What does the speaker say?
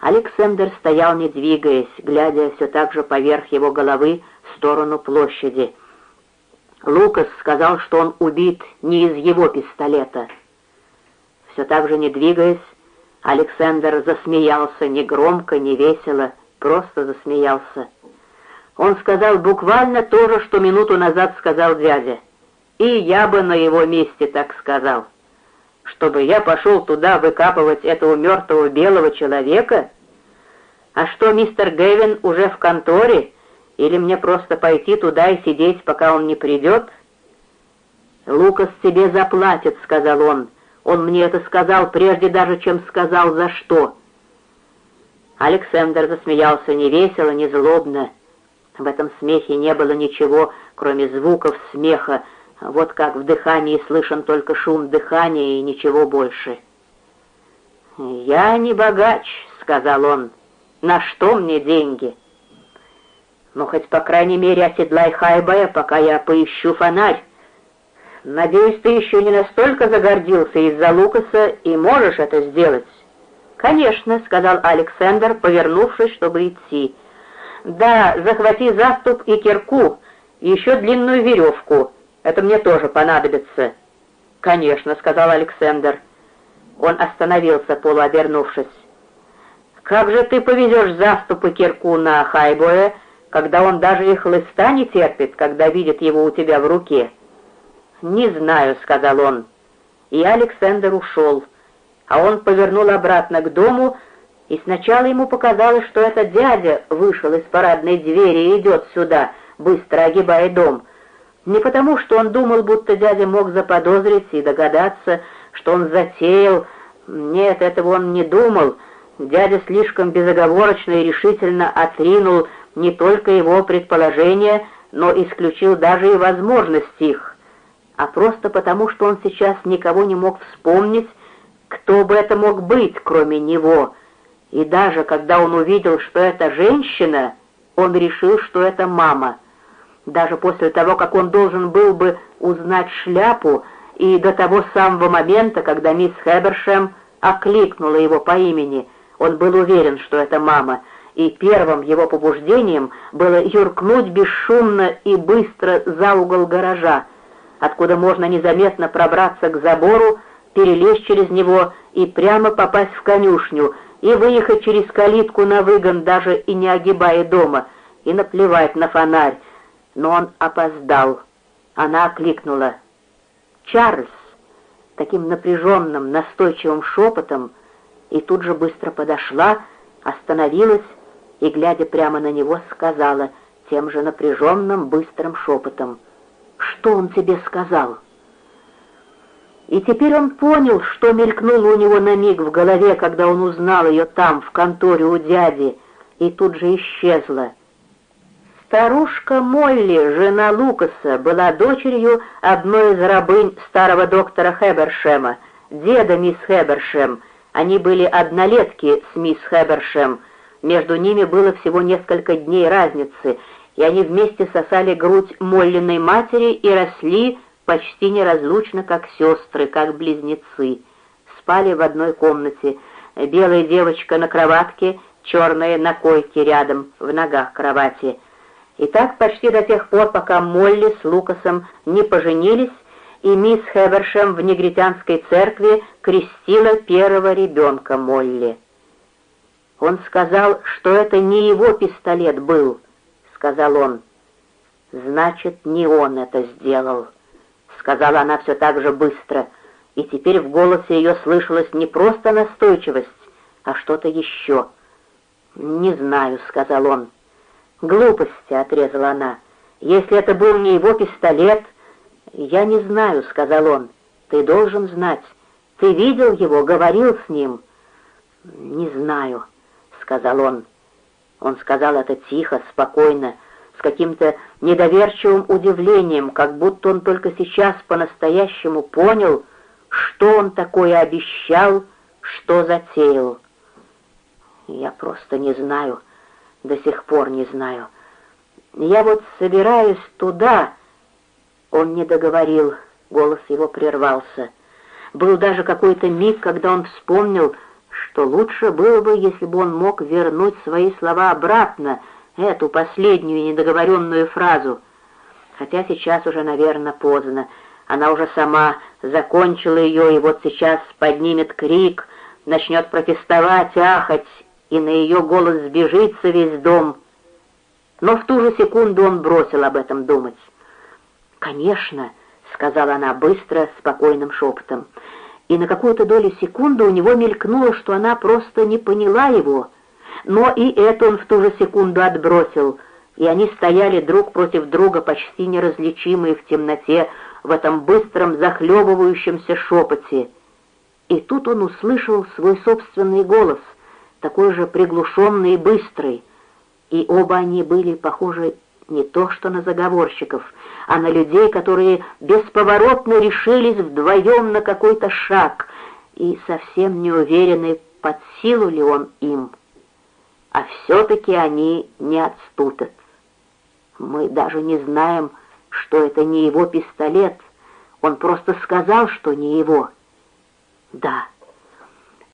Александр стоял, не двигаясь, глядя все так же поверх его головы в сторону площади. Лукас сказал, что он убит не из его пистолета. Все так же не двигаясь, Александр засмеялся не громко, не весело, просто засмеялся. Он сказал буквально то же, что минуту назад сказал дядя. И я бы на его месте так сказал. Чтобы я пошел туда выкапывать этого мертвого белого человека? А что, мистер Гэвин уже в конторе? Или мне просто пойти туда и сидеть, пока он не придет? «Лукас тебе заплатит», — сказал он. «Он мне это сказал, прежде даже, чем сказал, за что». Александр засмеялся не весело, не злобно. В этом смехе не было ничего, кроме звуков смеха, вот как в дыхании слышен только шум дыхания и ничего больше. «Я не богач», — сказал он. «На что мне деньги?» «Ну, хоть по крайней мере оседлай Хайбая, пока я поищу фонарь. Надеюсь, ты еще не настолько загордился из-за Лукаса и можешь это сделать?» «Конечно», — сказал Александр, повернувшись, чтобы идти. «Да, захвати заступ и кирку, еще длинную веревку». Это мне тоже понадобится». «Конечно», — сказал Александр. Он остановился, полуобернувшись. «Как же ты повезешь заступы кирку на Хайбоя, когда он даже и хлыста не терпит, когда видит его у тебя в руке?» «Не знаю», — сказал он. И Александр ушел, а он повернул обратно к дому, и сначала ему показалось, что это дядя вышел из парадной двери и идет сюда, быстро огибая дом — не потому, что он думал, будто дядя мог заподозрить и догадаться, что он затеял. Нет, этого он не думал. Дядя слишком безоговорочно и решительно отринул не только его предположения, но исключил даже и возможность их, а просто потому, что он сейчас никого не мог вспомнить, кто бы это мог быть, кроме него. И даже когда он увидел, что это женщина, он решил, что это мама — даже после того, как он должен был бы узнать шляпу, и до того самого момента, когда мисс Хебершем окликнула его по имени, он был уверен, что это мама, и первым его побуждением было юркнуть бесшумно и быстро за угол гаража, откуда можно незаметно пробраться к забору, перелезть через него и прямо попасть в конюшню, и выехать через калитку на выгон, даже и не огибая дома, и наплевать на фонарь, но он опоздал. Она окликнула. «Чарльз!» таким напряженным, настойчивым шепотом, и тут же быстро подошла, остановилась и, глядя прямо на него, сказала тем же напряженным, быстрым шепотом. «Что он тебе сказал?» И теперь он понял, что мелькнуло у него на миг в голове, когда он узнал ее там, в конторе у дяди, и тут же исчезла. Старушка Молли, жена Лукаса, была дочерью одной из рабынь старого доктора Хебершема, деда мисс Хебершем. Они были однолетки с мисс Хебершем. Между ними было всего несколько дней разницы, и они вместе сосали грудь Моллиной матери и росли почти неразлучно, как сестры, как близнецы. Спали в одной комнате. Белая девочка на кроватке, черная на койке рядом, в ногах кровати — и так почти до тех пор, пока Молли с Лукасом не поженились, и мисс Хевершем в негритянской церкви крестила первого ребенка Молли. «Он сказал, что это не его пистолет был», — сказал он. «Значит, не он это сделал», — сказала она все так же быстро, и теперь в голосе ее слышалась не просто настойчивость, а что-то еще. «Не знаю», — сказал он. «Глупости», — отрезала она. «Если это был не его пистолет...» «Я не знаю», — сказал он. «Ты должен знать. Ты видел его, говорил с ним?» «Не знаю», — сказал он. Он сказал это тихо, спокойно, с каким-то недоверчивым удивлением, как будто он только сейчас по-настоящему понял, что он такое обещал, что затеял. «Я просто не знаю», до сих пор не знаю. Я вот собираюсь туда...» Он не договорил, голос его прервался. Был даже какой-то миг, когда он вспомнил, что лучше было бы, если бы он мог вернуть свои слова обратно, эту последнюю недоговоренную фразу. Хотя сейчас уже, наверное, поздно. Она уже сама закончила ее, и вот сейчас поднимет крик, начнет протестовать, ахать, и на ее голос сбежится весь дом. Но в ту же секунду он бросил об этом думать. «Конечно», — сказала она быстро, спокойным шепотом, и на какую-то долю секунды у него мелькнуло, что она просто не поняла его, но и это он в ту же секунду отбросил, и они стояли друг против друга, почти неразличимые в темноте, в этом быстром захлебывающемся шепоте. И тут он услышал свой собственный голос, такой же приглушенный и быстрый, и оба они были похожи не то что на заговорщиков, а на людей, которые бесповоротно решились вдвоем на какой-то шаг и совсем не уверены, под силу ли он им. А все-таки они не отступят. Мы даже не знаем, что это не его пистолет. Он просто сказал, что не его. Да.